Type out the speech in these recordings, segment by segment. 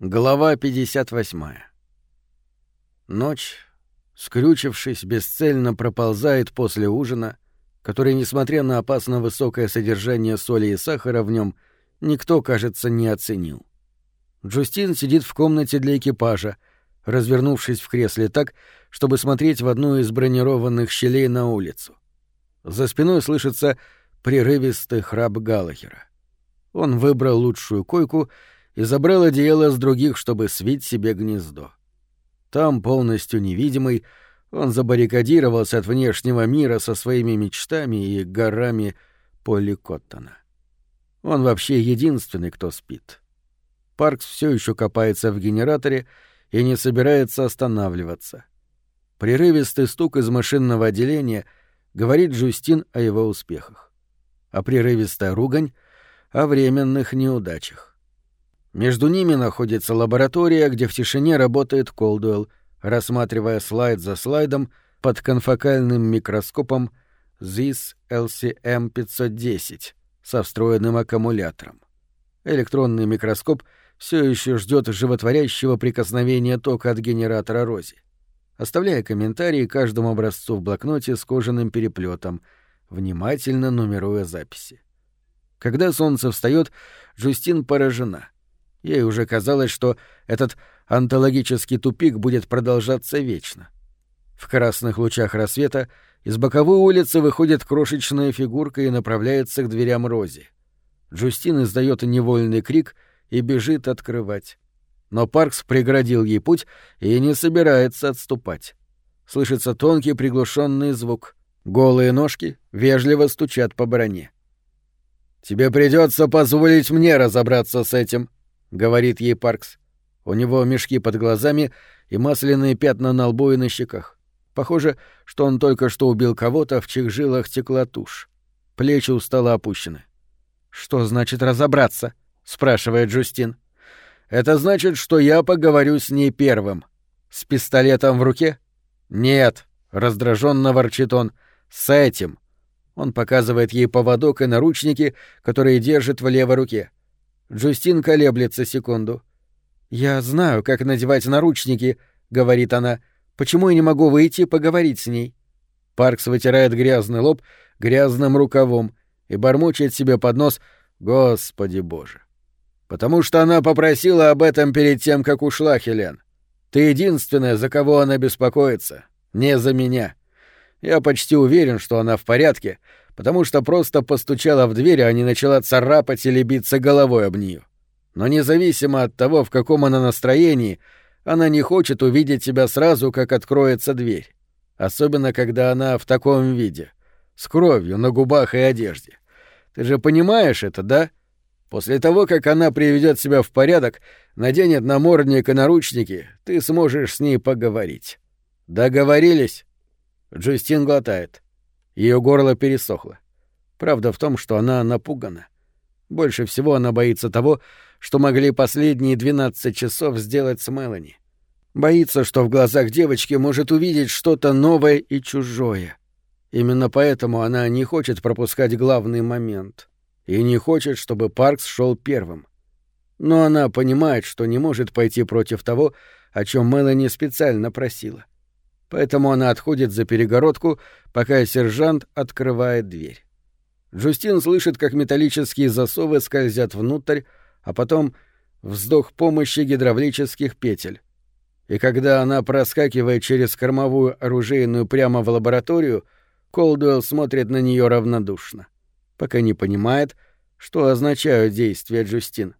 Глава 58. Ночь, скрючившись, бесцельно проползает после ужина, который, несмотря на опасно высокое содержание соли и сахара в нем, никто, кажется, не оценил. Джустин сидит в комнате для экипажа, развернувшись в кресле так, чтобы смотреть в одну из бронированных щелей на улицу. За спиной слышится прерывистый храп Галахера. Он выбрал лучшую койку — и забрал одеяло с других, чтобы свить себе гнездо. Там, полностью невидимый, он забаррикадировался от внешнего мира со своими мечтами и горами Полли Коттона. Он вообще единственный, кто спит. Паркс все еще копается в генераторе и не собирается останавливаться. Прерывистый стук из машинного отделения говорит Джустин о его успехах, а прерывистая ругань — о временных неудачах. Между ними находится лаборатория, где в тишине работает Колдуэлл, рассматривая слайд за слайдом под конфокальным микроскопом ZIS LCM-510 со встроенным аккумулятором. Электронный микроскоп все еще ждет животворящего прикосновения тока от генератора Рози, оставляя комментарии каждому образцу в блокноте с кожаным переплетом, внимательно нумеруя записи. Когда солнце встает, Джустин поражена — Ей уже казалось, что этот антологический тупик будет продолжаться вечно. В красных лучах рассвета из боковой улицы выходит крошечная фигурка и направляется к дверям Рози. Джустин издает невольный крик и бежит открывать. Но Паркс преградил ей путь и не собирается отступать. Слышится тонкий приглушенный звук. Голые ножки вежливо стучат по броне. «Тебе придется позволить мне разобраться с этим», — говорит ей Паркс. У него мешки под глазами и масляные пятна на лбу и на щеках. Похоже, что он только что убил кого-то, в чьих жилах текла тушь. Плечи устало опущены. «Что значит разобраться?» — спрашивает Джустин. «Это значит, что я поговорю с ней первым. С пистолетом в руке?» «Нет», — раздраженно ворчит он, — «с этим». Он показывает ей поводок и наручники, которые держит в левой руке. Джустин колеблется секунду. «Я знаю, как надевать наручники», — говорит она. «Почему я не могу выйти поговорить с ней?» Паркс вытирает грязный лоб грязным рукавом и бормочет себе под нос «Господи Боже!» «Потому что она попросила об этом перед тем, как ушла, Хелен. Ты единственная, за кого она беспокоится, не за меня. Я почти уверен, что она в порядке, потому что просто постучала в дверь, а не начала царапать или биться головой об нее. Но независимо от того, в каком она настроении, она не хочет увидеть тебя сразу, как откроется дверь. Особенно, когда она в таком виде, с кровью на губах и одежде. Ты же понимаешь это, да? После того, как она приведет себя в порядок, наденет намордник и наручники, ты сможешь с ней поговорить. Договорились? Джустин глотает. Ее горло пересохло. Правда в том, что она напугана. Больше всего она боится того, что могли последние 12 часов сделать с Мелани. Боится, что в глазах девочки может увидеть что-то новое и чужое. Именно поэтому она не хочет пропускать главный момент. И не хочет, чтобы Паркс шел первым. Но она понимает, что не может пойти против того, о чем Мелани специально просила. — поэтому она отходит за перегородку, пока сержант открывает дверь. Джустин слышит, как металлические засовы скользят внутрь, а потом вздох помощи гидравлических петель. И когда она проскакивает через кормовую оружейную прямо в лабораторию, Колдуэлл смотрит на нее равнодушно, пока не понимает, что означают действия Джустин.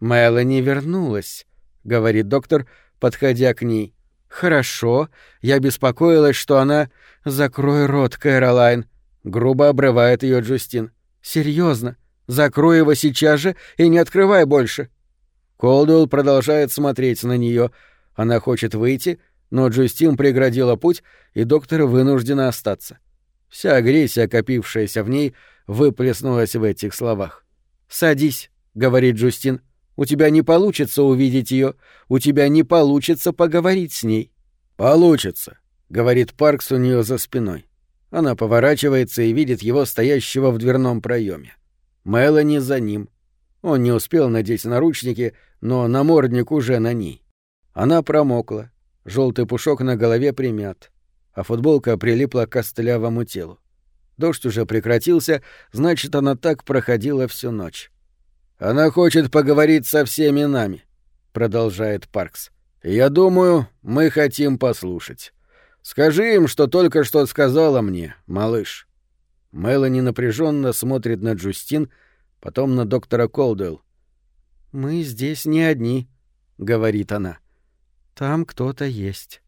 «Мелани вернулась», — говорит доктор, подходя к ней. «Хорошо. Я беспокоилась, что она...» «Закрой рот, Кэролайн», — грубо обрывает ее Джустин. «Серьезно. Закрой его сейчас же и не открывай больше». Колдуэлл продолжает смотреть на нее. Она хочет выйти, но Джустин преградила путь, и доктор вынуждена остаться. Вся агрессия, копившаяся в ней, выплеснулась в этих словах. «Садись», — говорит Джустин. У тебя не получится увидеть ее, у тебя не получится поговорить с ней. Получится, говорит Паркс у нее за спиной. Она поворачивается и видит его стоящего в дверном проеме. Мелани за ним. Он не успел надеть наручники, но намордник уже на ней. Она промокла, желтый пушок на голове примят, а футболка прилипла к костлявому телу. Дождь уже прекратился, значит, она так проходила всю ночь. «Она хочет поговорить со всеми нами», — продолжает Паркс. «Я думаю, мы хотим послушать. Скажи им, что только что сказала мне, малыш». Мелани напряженно смотрит на Джустин, потом на доктора Колдуэлл. «Мы здесь не одни», — говорит она. «Там кто-то есть».